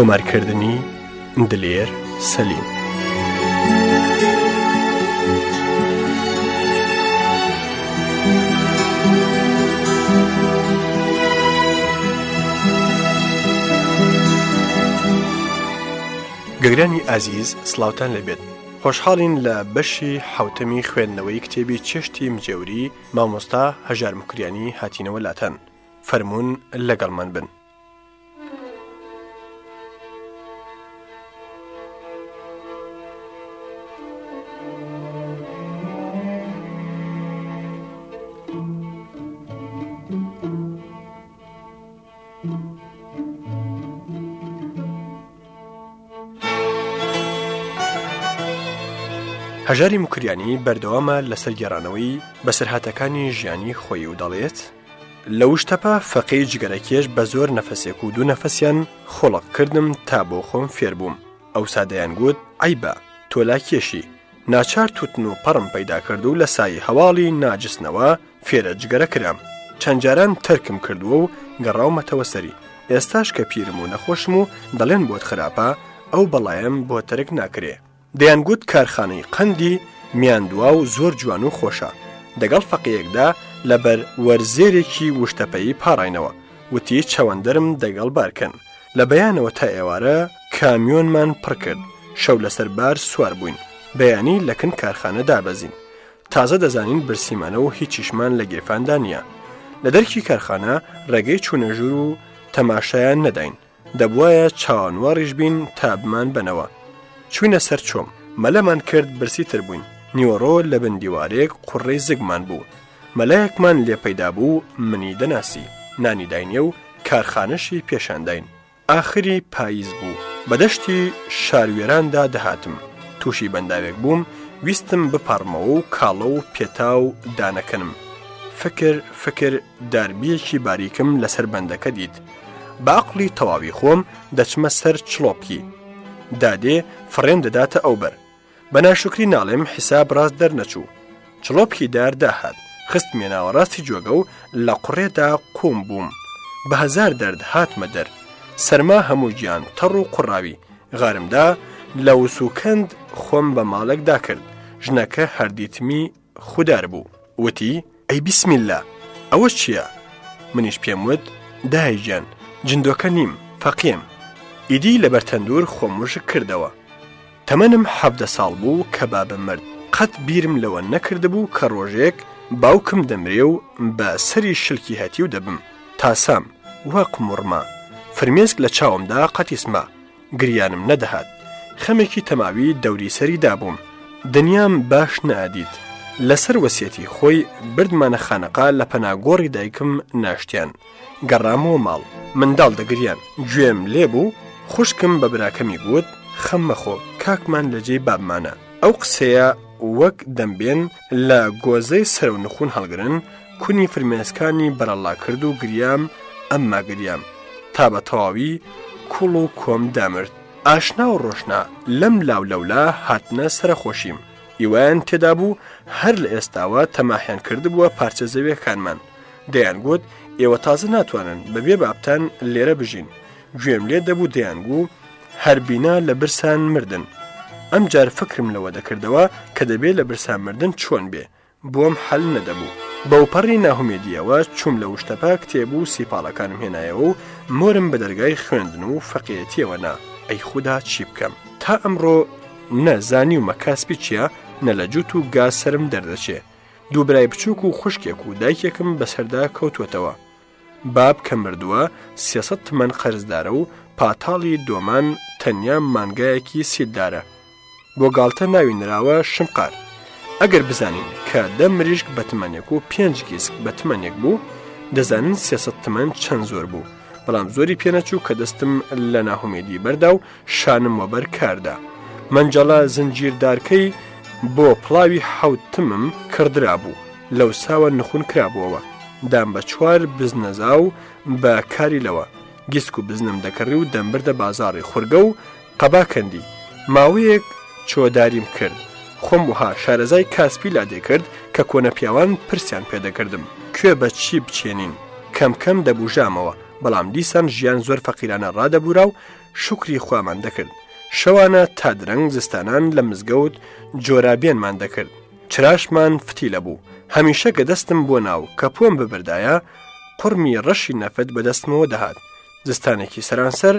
تۆمارکردنی دلێر سەلیم. گەگرانی ئازیز سلااوان لەبێت خۆشحاڵین لە بەشی حوتەمی خوێندنەوەی کتێبی چشتی مجێوری مامۆستا هەژار مکریانی هاتینەوە لاتەن فەرمونون لەگەڵمان بن. هەژاری مکریانی بەردەوامە لەسەر گێڕانەوەی بەسەرهاتەکانی ژیانی خۆی و دەڵێت لە وشتەپە فەقی جگەرەکێش بە زۆر نەفەسێک و دوو نەفەسیان خۆڵق کردم تا بۆ خۆم فێربووم ئەو سادەیان گوت ئایبە تۆلا کێشی ناچار توتن و پەڕم پەیدا کرد و لە سای هەواڵی ناجستنەوە فێرە جگەرە کرام چەند جاران تەرکم کردووە و گەڕاومەتەوە سەری ئێستاش کە پیرم و نەخۆشم و دەڵێن بۆت خراپە ئەو بەڵایم بۆ تەرک ناکرێ دەیانگوت کارخانەی قەندی میاندووا و زۆر جوان و خۆشە دەگەڵ فەقیەکدا لەبەر وەرزێرێکی وشتەپەیی پاڕینەوە وتی چەوەندەرم دەگەڵ بارکەن لە بەیانەوە تا ئێوارە کامیۆنمان پڕکرد شەو لەسەر بار سوار بووین بەیانی لەکن کارخانە دابەزین تازە دەزانین برسیمانە و هیچیشمان لە گێفاندا نییە لە دەرکی کارخانە ڕێگەی چوونەژور و تەماشایان نەداین دەبواە چاوانوە ڕیژبین تابمان بنەوە چوینە سەر چۆم مەلەمان کرد برسیتر بووین نیوەڕۆ لە بندیوارێک قوڕی زگمان بوو مەلایەکمان لێ پەیدا بوو منی دەناسی نانی داینێ و کارخانەشی پێشانداین ئاخری پاییز بوو بەدەشتی شاروێراندا دەهاتم تووشی بەنداوێک بووم ویستم بپارمەوە و کاڵە و پێتا و دانەکەنم فکر فکر داربیەکی باریکم لەسەر بەندەکە دیت باقلی تەواوی خۆم دەچمە سەر چلۆپکی دادێ فڕێن دەداتە ئەو بەر بەناشکری ناڵێم حیساب ڕاست دەرنەچوو چڵۆپکی دار داهات خست مێناوە ڕاستی جۆگە و لە قوڕێدا کۆم بووم بە هزار دەرد هاتمە دەر سەرما هەموو گیان تەڕ و قوڕاوی غارمدا لە وسوکەند خۆم بە ماڵێکدا کرد ژنەکە هەردیتمی خوددار بوو وتی ئەی بسمیللا ئەوە چییە؟ منیش پێم وت دایجان جندۆکە نیم فەقیم ئیدی لە بەرتەندور خۆمژ کردەوە. تەمەنم حەفدە ساڵ بوو کە بابم مرد قەت بیرم لەوە نەکردبوو کە ڕۆژێک باوکم دەمرێ و بە سەری شلکی هەتی و دەبم تاسام وە قمڕما فرمێسک لە چاومدا قەتیسما گریانم نەدەهات خەمێکی تەماوی دەوری سەری دابووم دنیام باش نعادیت لەسەر وەسیەتی خۆی بردمانە خانەقا لە پەناگۆڕی دایکم ناشتیان گەڕامەوە ماڵ منداڵ دەگریان گوێم لێ بوو خوشکم بە براکەمی گوت خەممەخۆ کاکمان لەجێ بابمانە ئەو قسەیە وەک دەمبێن لە گۆزەی سەر و نخون هەڵگرن کونی فرمێسکانی بەرەڵا کرد و گریام ئەمما گریام تا بە تەواوی کوڵ و کۆم دامرد ئاشنا و ڕۆشنا لەم لاو لەولا هاتنە سەرخۆشیم ئیوان تێدا بوو هەر لە ئێستاوە تەماحیان کردبووە پارچە زەویەکانمان دەیان گوت ئێوە تازە ناتوانن بەبێ باپتان لێرە بژین گوێم لێ دەبوو دەیانگوو هەربینا لە برسان مردن ئەم جار فکرم لەوە دەکردەوە کە دەبێت لە برسان مردن چۆن بێ بۆم حل نەدەبوو بەوپەڕی ناهومێدیەوە چوم لە وشتەپا کتێبوو سیپاڵەکانم هێنایەوە و مۆرم بە دەرگای خوێندن و فەقیەتیەوە نا ئەی خوددا چی بکەم تا ئەمڕۆ نەزانی و مەکاسپی چییە نە لە جووت و گاسەرم دەردەچێ دووبرای بچووک و خوشکێک و دایکێکم بەسەردا کەوتوتەوە باب کە مردووە سیەسە تمەن قەرزدارە و پاتاڵی دۆمان تەنیا مانگایەکی سیددارە بۆ گالتە ناوی نراوە شمقار ئەگەر بزانین کە دە مریشک بەتمەنێک و پێنج گیسک بەتمەنێک بوو دەزانن سیەسە تمەن چەند زۆر بوو بەڵام زۆری پێنەچوو کە دەستم لە ناهومێدی بەردا و شانم وەبەر کاردا منجەڵە زنجیردارکەی بۆ پڵاوی حوتمم کردرا بوو لەو ساوە نخون کرابووەوە دام بە چوار بزنەزا و بە کاری لەوە گیسک و بزنم دەکەڕی و دەمبەردە بازاری خورگە و قەباکەندی ماوەیەک چۆداریم کرد خۆم وها شارەزای کاسپی لا دێکرد کە کۆنە پیاوان پرسیان پێدەکردم کوێ بە چی بچێنین کەم کەم دەبوژامەوە بەڵام دیسان ژیان زۆر فەقیرانە ڕدەبورا و شکری خوامان دەکرد شەوانە تا درەنگ زستانان لە مزگەوت جۆرابێنمان دەکرد چراشمان فتی لەبوو هەمیشە کە دەستم بۆ ناو کە پۆم ببردایە قڕمی ڕەشی نەفت بەدەستمەوە دەهات زستانێکی سەرانسەر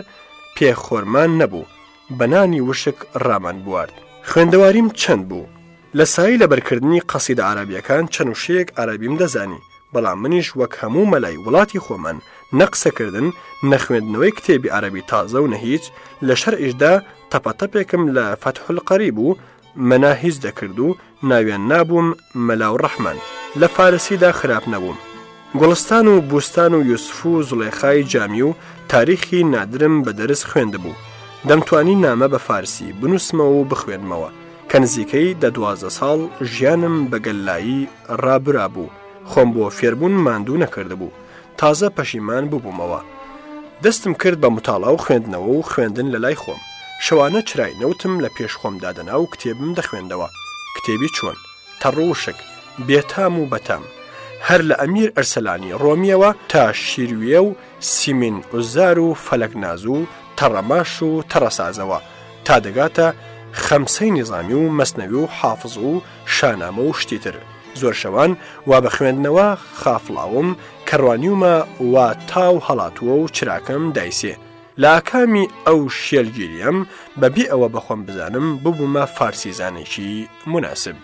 پێخۆرمان نەبوو بەنانی وشک ڕامان بوارد خوێندەواریم چەند بوو لە سایی لەبەرکردنی قەسیدە عربیەکان چەند وشەیەک عربیم دەزانی بەڵام منیش وەک هەموو مەلای وڵاتی خۆمان نەقسەکردن نەخوێندنەوەی کتێبی عربی تازە و نە هیچ لە شەرئشدا تەپەتەپێکم لە فەتحل قەری بوو مەنا هیچ دەکرد و ناویان نابووم مەلاو ڕەحمان لە فارسیدا خراپ نەبووم. گوڵستان و بوستان و یوسف و زڵێخای جامی و تاریخی نادرم بە دەرس خوێندبوو. دەمتوانی نامە بە فارسی بنووسمە و بخوێنمەوە کە نزیکەی دە دوازە ساڵ ژیانم بەگەلایی ڕابرا بوو خۆم بۆ فێربوون ماندوو نەکردبوو تازە پەشیمان ببوومەوە دەستم کرد بە متاڵا و خوێندنەوە و خوێندن لە لای خۆم شەوانە چرای نەوتم لە پێش خۆمدا دەنا و کتێبم دەخوێندەوە کتێبی چۆن تەڕوشک بێتام و بەتام هەر لە ئەمیر ئەرسەلانی ڕۆمیەوە تا شیرویە و سیمین ئوزار و فەلەک ناز و تەڕەماش و تەڕەسازەوە تا دەگاتە خەمسەی نظامی و مەسنەوی و حافظ و شانامە و شتیتر زۆر شەوان وا بە خوێندنەوە خافڵاوم کەڕوانیومە وا تاو هەڵاتووە و چراکەم دایسێ لاکامی ئەو شێلگیریم بەبی ئەوە بەخۆم بزانم ببوومە فارسیزانێکی مناسب.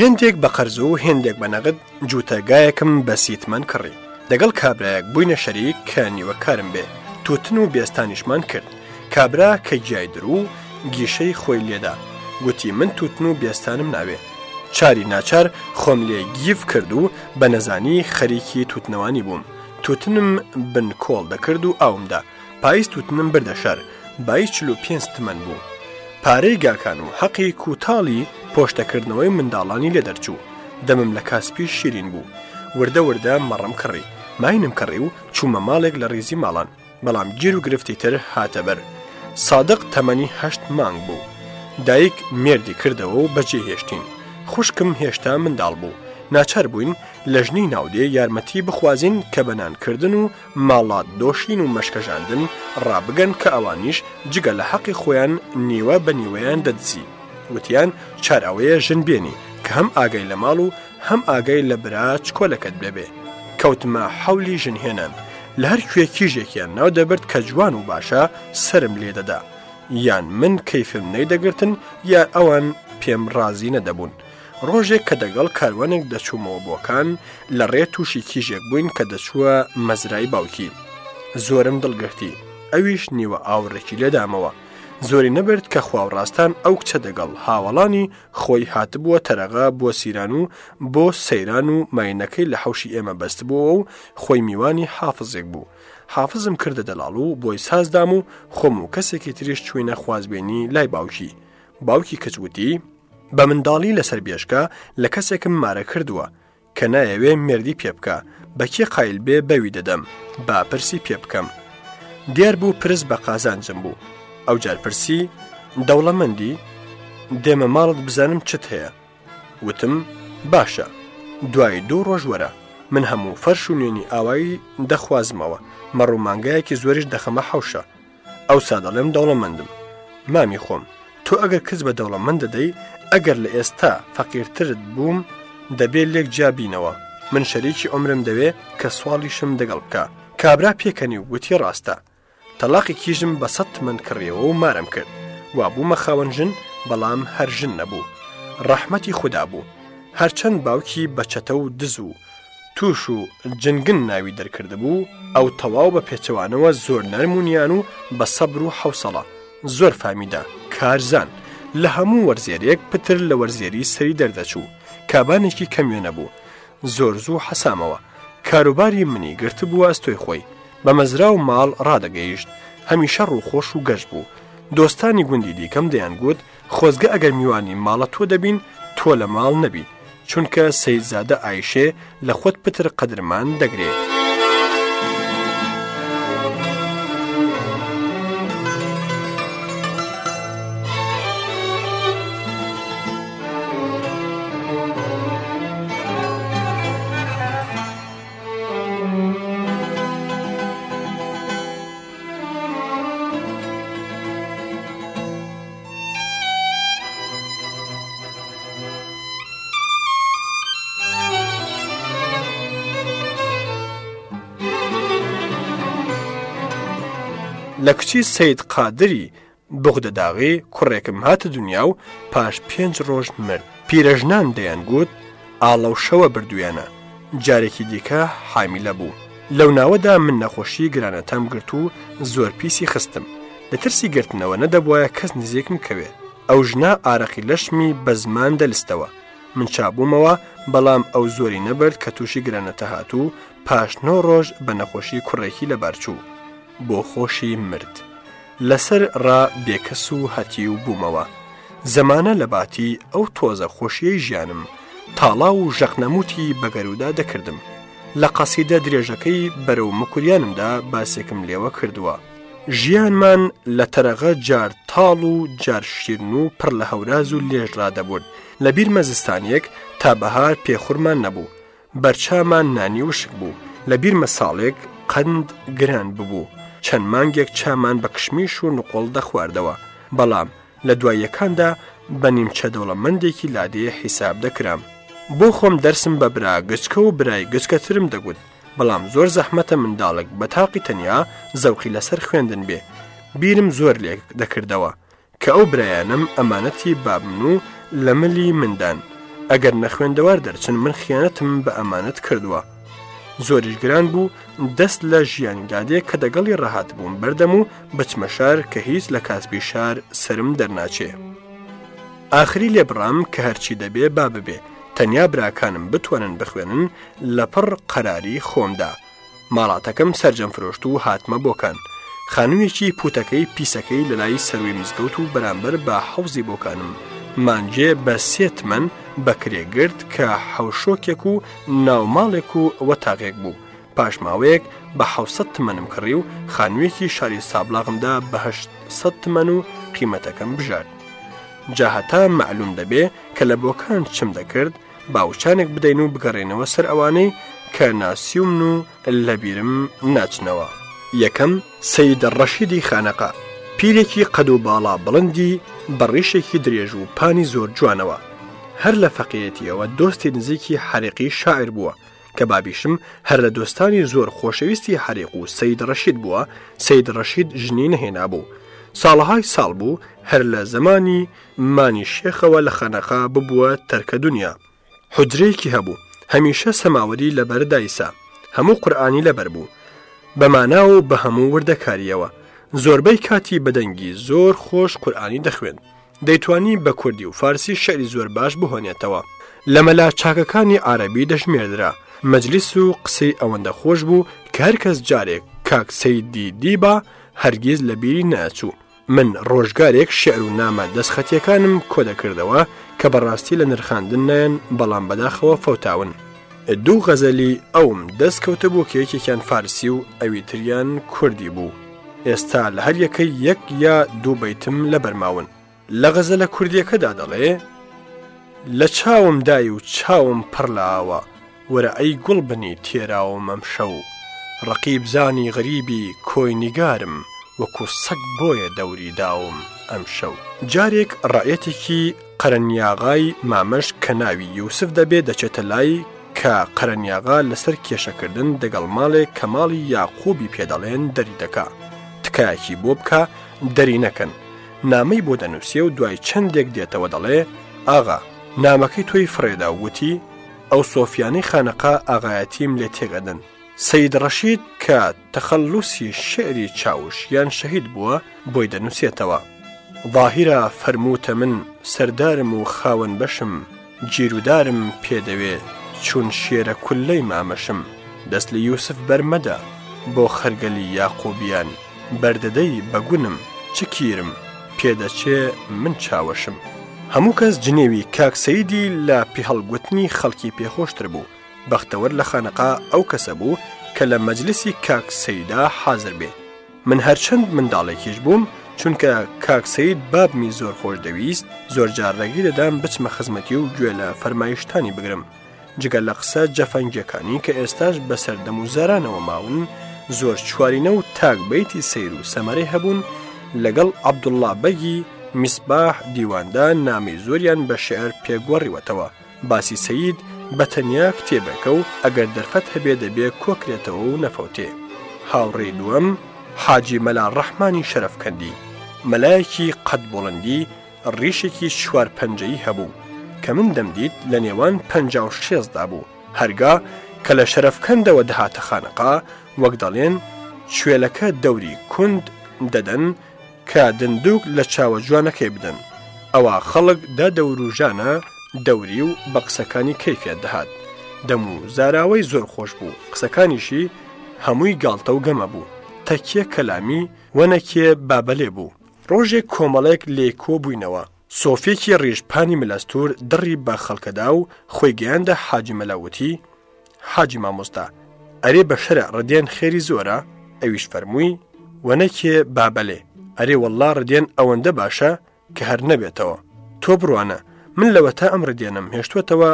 هندێک بە قەرز و هندێک بە نەغت جوتەگایەکم بە سیتمان کڕی دەگەڵ کابراایەک بووینە شەریک کە نیوەکارم بێ توتن و بێستانیشمان کرد کابرا کە جای درو گیشەی خۆی لێدا گوتی من توتن و بێستانم ناوێ چاری ناچار خۆم لێ گیف کرد و بە نەزانی خەریکی توتنەوانی بووم توتنم بنکۆڵ دەکرد و ئاومدا پاییز تووتنم بردە شەر بای چلو پێنج تمەن بوو پارەی گاکان و حەقی کوتاڵی پۆشتەکردنەوەی منداڵانی لێ دەرچوو دەمم لە کاسپی شیرین بوو وردە وردە مەڕم کڕی ماینم کڕی و چوومە ماڵێک لە ڕیزی ماڵان بەڵام گیر و گرفتی تر هاتەبەر سادق تەمەنی هەشت مانگ بوو دایک مێردی کردەوە و بەجێ هێشتین خوشکم هێشتا منداڵ بوو ناچار بووین لە ژنی ناودێ یارمەتی بخوازین کە بەنانکردن و ماڵات دۆشین و مەشکەژاندن ڕابگەن کە ئەوانیش جگە لە حەقی خۆیان نیوە بە نیوەیان دەدزی وتیان چارەوەیە ژن بێنی کە هەم ئاگەی لە ماڵ و هەم ئاگەی لە براچ کۆلەکەت ببێ کەوتمە حولی ژنهێنان لە هەر کوێ کیژێکیان ناو دەبرد کە جوان و باشە سرم لێدەدا یان من کەیفم نەیدەگرتن یا ئەوان پێم ڕازی نەدەبوون. ڕۆژێک کە دەگەڵ کاروانێک دەچوومەوە بۆکان لە ڕێ تووشی کیژێک بووین کە دەچووە مەزرای باوکی زۆرم دڵگرتی ئەویش نیوە ئاورێکی لێدامەوە زۆری نەبرد کە خواوڕاستان ئەو کچە دەگەڵ هاوەڵانی خۆی هاتبووە تەرەغا بۆ سیران و بۆ سەیران و ماینەکەی لە حوشی ئێمە بەستبووەوە و خۆی میوانی حافزێک بوو حافزم کردە دەلاڵ و بۆی سازدام و خۆم و کەسێکی تریش چوینە خوازبێنی لای باوکی باوکی کەچوتی بە منداڵی لەسەر بێشکە لە کەسێکم مارە کردووە کە نایەوێ مردی پێ بکە بەکێ قایل بێ بەوی دەدەم با پرسی پێ بکەم دیار بوو پرس بە قازانجم بوو ئەو جارپرسی دەوڵەمەندی دێمە ماڵت بزانم چت هەیە وتم باشە دوای دوو ڕۆژ وەرە من هەموو فەرش و نوێنی ئاوایی دەخوازمەوە مەڕوومانگایەکی زۆریش دەخەمە حوشە ئەو سادەڵێم دەوڵەمەندم مامی خۆم تۆ ئەگەر کەس بە دەوڵەمەند دەدەی ئەگەر لە ئێستا فەقیرترت بووم دەبێت لێک جیابینەوە من شەریکی ئۆمرم دەوێ کە سواڵیشم دەگەڵ بکە کابرا پێکەنی وتی ڕاستە تەلاقی کیژم بە سەد من کڕیەوە و مارم کرد وا بوومە خاوەنژن بەڵام هەرژن نەبوو ڕەحمەتی خوددا بوو هەرچەند باوکی بەچەتە و دز و توش و جنگن ناوی دەرکرده بوو ئەو تەواو بە پێچەوانەوە زۆر نەرمونیان و بە سەبر و حوسڵە زۆر فامیدا کارزان لە هەموو وەرزێریەک پتر لە وەرزێری سەری دەردەچوو کابانێکی کەمیونە بوو زۆر زوو حەسامەوە کاروباری منی گرت بووە ئەستۆی خۆی بە مەزرا و ماڵ ڕادەگەیشت هەمیشە ڕووخۆش و گەشت بوو دۆستانی گوندی دیکەم دەیانگوت خۆزگە ئەگەر میوانی ماڵە تۆ دەبین تۆ لە ماڵ نەبی چونکە سەیزادە ئایشێ لە خۆت پتر قەدرمان دەگرێت. لە کچی سید قادری بغدەداغی کوڕێکم هاتە دنیا و پاش پێنج ڕۆژ مرد پیرەژنان دەیان گوت ئاڵە و شەوە بردوێنە جارێکی دیکە حامیلە بوو لەو ناوەدا من نەخۆشی گرانەتەم گرت و زۆر پیسی خستم لە ترسی گرتنەوە نەدەبواە کەس نزیکم کەوێت ئەو ژنا ئارەقی لەشمی بە زمان دەلستەوە من چابوومەوە بەڵام ئەو زۆری نەبرد کە تووشی گرانەتە هاتوو پاشنۆ ڕۆژ بە نەخۆشی کوڕێکی لەبارچوو بۆ خۆشی مرد لەسەر ڕا بێکەس و هەتی و بوومەوە زەمانە لە باتی ئەو تۆزە خۆشیەی ژیانم تاڵا و ژەقنەموتی بەگەرودا دەکردم لە قەسیدە درێژەکەی بەرەو مکوریانمدا باسێکم لێوە کردووە ژیانمان لە تەرەغە جار تاڵ و جارشیرن و پڕ لە هەوراز و لێژرا دەبوون لە بیر مەزستانیەک تا بەهار پێخورمان نەبوو بەرچامان نانی وشک بوو لە بیر مەساڵێک قند گران ببوو چەند مانگێک چامان بە کشمیش و نقۆڵ دەخواردەوە بەڵام لە دواییەکاندا بە نیمچە دەوڵەمەندێکی لادەیە حیساب دەکرام بۆ خۆم دەرسم بە برا گچکە و برای گچکەترم دەگوت بەڵام زۆر زەحمەتە منداڵک بە تاقی تەنیا زەوقی لەسەر خوێندن بێ بیرم زۆر لێک دەکردەوە کە ئەو برایانم ئەمانەتی بابن و لە ملی مندان ئەگەر نەخوێندەوار دەرچن من خیانەتم بە ئەمانەت کردووە زۆریش گران بوو دەست لە ژیانی دادێ کە دەگەڵی ڕەهات بووم بەردەم و بچمە شار کە هیچ لە کاسبی شار سرم دەرناچێ. ئاخری لێبڕام کە هەرچی دەبێ با ببێ تەنیا براکانم بتوانن بخوێنن لەپڕ قەراری خۆمدا. ماڵاتەکەم سرجەم فرۆشت و هاتمە بۆکان. خانوویەکی پوتەکەی پیسەکەی لەلای سەروی مزگەوت و بەرامبەر بە حەوزی بۆکانم مانجێ بە سێتمەن بەکرێگرت کە حوشۆکێک و ناوماڵێک و وەتاغێک بوو پاشماوەیەک بە حوسەت تمەنم کڕی و خانوێکی شاری سابلاغمدا بەهشت تمەن و قیمەتەکەم بژارد جاهتا معلوم دەبێ کە لە بۆکان چم دەکرد باوچانێک بدەین و بگەڕێنەوە سەر ئەوانەی کە ناسیوم و لەبیرم ناچنەوە یەکەم سەیدە ڕەشیدی خانەقا پیرێکی قەد و باڵا بڵندی بەڕیشێکی درێژ و پانی زۆر جوانەوە هەر لە فەقیەتیەوە دۆستی نزیکی حریقی شاعر بووە کە بابیشم هەر لە دۆستانی زۆر خۆشەویستی حریق و سید ڕەشید بووە سید ڕەشید ژنی نەهێنا بوو ساڵهای ساڵ بوو هەر لە زمانی مانی شێخەوە لە خەنەقا ببووە تەرکە دنیا حجرەیەکی هەبوو هەمیشە سەماوەری لەبەر دایسا هەموو قورآانی لەبەر بوو بەماناو بە هەموو وردەکاریەوە زۆربەی کاتی بەدەنگی زۆر خۆش قورآانی دەخوێن دەیتوانی بە کوردی و فارسی شەری زۆر باش بهۆنێتەوە لە مەلا چاکەکانی عربی دەشمێردرا مەجلیس و قسەی ئەوەندە خۆش بوو کە هەرکەس جارێک کاکسەیدی دیبا هەرگیز لە بیری ناچوو من ڕۆژگارێک شعر و نامە دەستخەتیەکانم کۆدەکردەوە کە بەڕاستی لە نرخاندن نەن بەڵام بەداخەوە فەوتاون دوو غەزەلی ئەوم دەستکەوتە بوو کێکێکیان فارسی و ئەوی تریان کوردی بوو ئێستا لە هەر یەکەی یەک یا دوو بەیتم لە بەرماون لە غەزە لە کوردیەکەدا دەڵێ لە چاوم دای و چاوم پڕ لە ئاوە وەرە ئەی گوڵ بنی تێراوە مەمشە و ڕقیب زانی غەریبی کۆی نیگارم وەکو سەگ بۆیە دەوری داوم ئەم شەو جارێک ڕایەتێکی قەرنیاغای مامەش کە ناوی یوسف دەبێت دەچێتە لای کە قەرنیاغا لەسەر کێشەکردن دەگەڵ ماڵێک کە ماڵی یاقوبی پێدەڵێن دەری دەکات تکایەکی بۆ بکە دەری نەکەن نامەی بۆ دەنووسێ و دوای چەندێک دێتەوە دەڵێ ئاغا نامەکەی تۆی فرێدا وتی ئەو سۆفیانەی خانەقا ئاغایەتیم لێ تێگەدن سید ڕەشید کە تەخەلوسی شعری چاوش یان شەهید بووە بۆی دەنووسێتەوە ظاهرە فەرموتە من سەردارم و خاوەن بەشم گیرودارم پێدەوێ چون شێرە کولەی مامەشم دەست لە یوسف بەرمەدە بۆ خەرگەلی یاقوبیان بەردەدەی بەگونم چ کیرم پێدەچێ من چاوەشم هەموو کەس جنێوی کاکسەیدی لە پیهەڵگوتنی خەڵکی پێخۆشتر بوو بەختەوەر لە خانەقا ئەو کەسە بوو کە لە مەجلسی کاکسەیدا حاضر بێ من هەرچەند منداڵێکیش بووم چونکە کاکسید بابمی زۆر خۆش دەویست زۆر جارڕێگی دەدام بچمە خزمەتی و گوێ لە فەرمایشتانی بگرم جگە لە قسە جەفەنگیەکانی کە ئێستاش بەسەردەم و زارانەوە ماون زۆر چوارینە و تاکبیتی سیر و سەمەری هەبوون لەگەڵ عەبدوڵلا بەگی میسباح دیواندان نامی زۆریان بە شعر پێگوەڕیوەتەوە باسی سەید بە تەنیا کتێبەکە و ئەگەر دەرفەت هەبێ دەبێ کۆکرێتەوە و نەفەوتێ هاوڕێ دووەم حاجی مەلا ڕەحمانی شەرفکەندی مەلایەکی قەت بڵندی ڕیشێکی چوار پەنجەی هەبوو کە من دەمدیت لە نێوان پ شێزدا بوو هەرگا کە لە شەرفکەندەوە دەهاتە خانەقا وەک دەڵێن شوێلەکە دەوری کوند دەدەن کە دندوک لە چاوە جوانەکەی بدەن ئەوە خەڵک دا دەوروژانە دەوری و بە قسەکانی کەفیت دەهات دەم و زاراوەی زۆر خۆش بوو قسەکانیشی هەمووی گالتە و گەمە بوو تەکیە کەلامی وەنەکێ بابلێ بوو ڕۆژێک کۆمەڵێک لێکۆ بووینەوە سۆفێکی ڕێژپانی ملەستور دڕی بە خەڵکەدا و خۆی گەیاندە حاجمەلاوتی حاجی مامۆستا ئەرێ بە شەرە ڕدیان خێری زۆرە ئەویش فەرمووی وەنەکێ بابلێ ئەرێ وەڵا ڕدێن ئەوەندە باشە کە هەر نەبێتەوە تۆ بڕوانە من لەوە تا ئەم ڕدێنم هێشتوەتەوە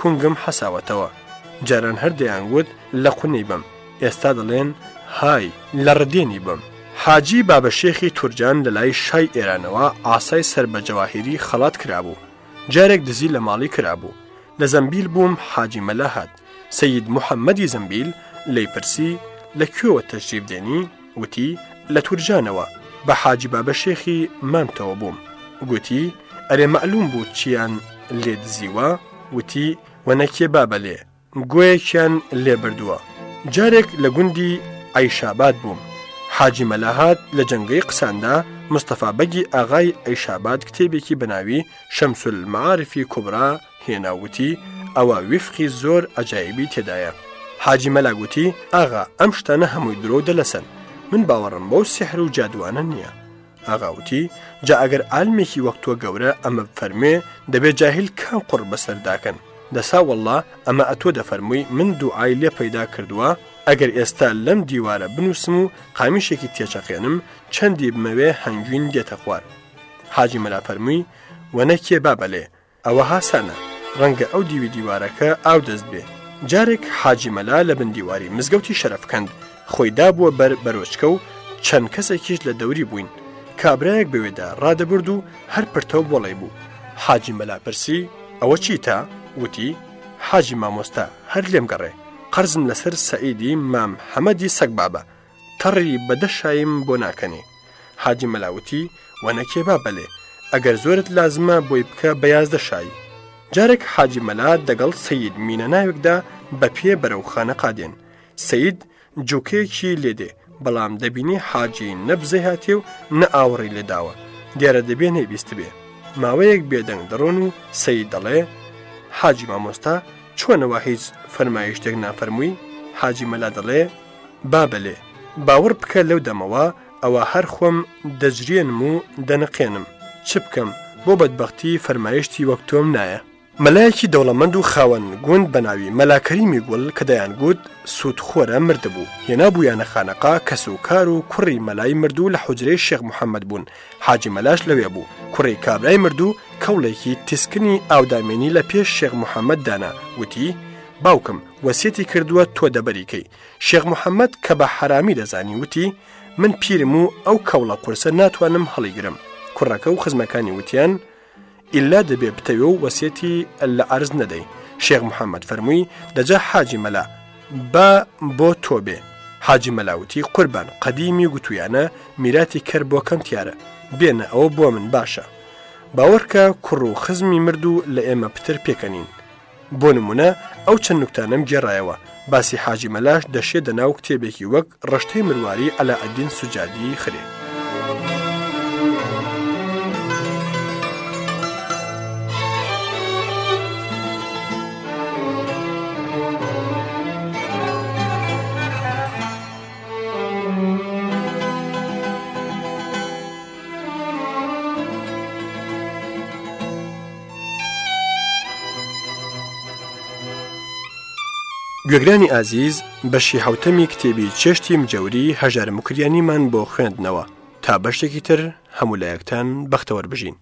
کونگم حەساوەتەوە جاران هەردەیانگووت لە قونەی بم ئێستا دەڵێن های لە ڕدێنی بم حاجی بابەشێخی تورجان لە لای شای ئێرانەوە ئاسای سربەجەواهری خەڵات کرابوو جارێک دزی لە ماڵی کرابوو لە زەمبیل بووم حاجی مەلە هات سید محەممەدی زمبیل لی پرسی لە کوێوە تەشریف دێنی وتی لە تورجانەوە بە حاجی بابە شێخی مامتەوە بووم گوتی ئەرێ مەعلوم بوو چیان لێ دزیوە وتی وەنەکێ بابە لێ گوۆیەکیان لێ بردووە جارێک لە گوندی ئایشاباد بووم حاجی مەلاهات لە جەنگەی قساندا مستەفا بەگی ئاغای ئەیشاباد کتێبێکی بەناوی شەمسول مععرفی کوبرا هێناوتی ئەوە ویفقی زۆر ئەجایبی تێدایە حاجی مەلاگوتی ئاغا ئەم شتانە هەمووی درۆ دەلەسەن من باوەڕم بۆ سحر و جادوانە نییە ئاغاوتی جا ئەگەر ئالمێکی وەکتوە گەورە ئەمە فەرمێ دەبێت جاهل کام قڕ بەسەرداکەن دەساوەله ئەمە ئەتۆ دەفەرمووی من دوعای لێ پەیدا کردووە ئەگەر ئێستا لەم دیوارە بنووسم و قامیشێکی تێچەقێنم چەندی بمەوێ هەنگوین دێتە خوار حاجی مەلا فەرمووی وەنەکێ بابەلێ ئەوە هاسانە ڕەنگە ئەو دیوی دیوارەکە ئاو دەست بێ جارێک حاجیمەلا لە بندیواری مزگەوتی شەرفکەند خۆیدا بووە بەر بەرۆچکە و چەند کەسێکیش لە دەوری بووین کابراەک بوێدا ڕادەبرد و هەر پرتەو بۆڵێ بوو حاجی مەلا پرسی ئەوە چیتا وتی حاجی مامۆستا هەر لێم گەڕێ قەرزم لەسەر سەعیدی مام حەمەدی سەگ بابە تەڕی بەدەشایم بۆ ناکەنێ حاجی مەلاوتی وەنەکێ با بەلێ ئەگەر زۆرت لازمە بۆی بکە بەیازدە شایی جارێک حاجی مەلات دەگەڵ سید مینە ناوێکدا بە پێ بەرەو خانە قادێن سید جوکەیەکی لێدێ بەڵام دەبینی حاجی نەبزەی هاتێ و نە ئاوڕی لێداوە دیارە دەبێ نەیبیست بێ ماوەیەک بێدەنگ دەڕۆن و سید دەڵێ حاجی مامۆستا چۆنەوە هیچ فەرمایی شتێک نافەرمووی حاجی مەلا دەڵێ با بەلێ باور بکە لەو دەمەوە ئەوە هەر خۆم دەجرێنم و دەنەقێنم چ بکەم بۆ بەدبختی فەرمایشتی وەک تۆم نایە مەلایەکی دەوڵەمەند و خاوەن گوند بەناوی مەلاکەریمی گوڵ کە دەیانگووت سوودخۆرە مردبوو هێنابوو یانە خانەقا کەس و کار و کوڕی مەلای مردوو لە حجرەی شێخ محەممەد بوون حاجی مەلاش لەوێ بوو کوڕی کابرای مردوو کەوڵێکی تیسکنی ئاودامێنی لە پێش شێخ محەممەد دانا وتی باوکم وەسیەتی کردووە تۆ دەبەریکەی شێخ محەممەد کە بە حرامی دەزانی وتی من پیرم و ئەو کەوڵە قورسە ناتوانم هەڵیگرم کوڕەکە و خزمەکانی وتیان ئللا دەبێ بتەوێ و وەسیەتی لە ئارز نەدەی شێخ محەممەد فەرمووی دەجا حاجی مەلا بە بۆ تۆ بێ حاجی مەلاوتی قوربان قەدیمی گوتویانە میراتی کەر بۆ کەم تیارە بێنە ئەوە بۆ من باشە باوەڕکە کوڕ و خزمی مرد و لە ئێمە پتر پێکەنین بۆ نمونە ئەو چەند نوکتانم گێڕایەوە باسی حاجی مەلاش دەشێ دەناو کتێبێکی وەک ڕشتەی مرواری ئەلا ئەدین سوجادی خرێت گوێگرانی ئازیز بەشی حوتەمی کتێبی چێشتیم جەوری هەژار مکریانیمان بۆ خوێندنەوە تا بەشتێکی تر هەموو لایەکتان بەختەوەربژین